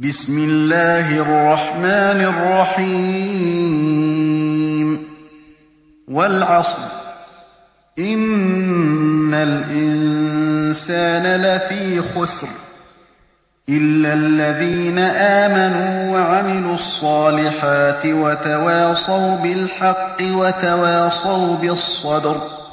بِسْمِ اللَّهِ الرَّحْمَٰنِ الرَّحِيمِ. وَالْعَصْرِ ۚ. إِنَّ الْإِنسَانَ لَفِي خُسْرٍ. إِلَّا الَّذِينَ آمَنُوا وَعَمِلُوا الصَّالِحَاتِ وَتَوَاصَوْا بِالْحَقِّ وَتَوَاصَوْا بِالصَّبْرِ.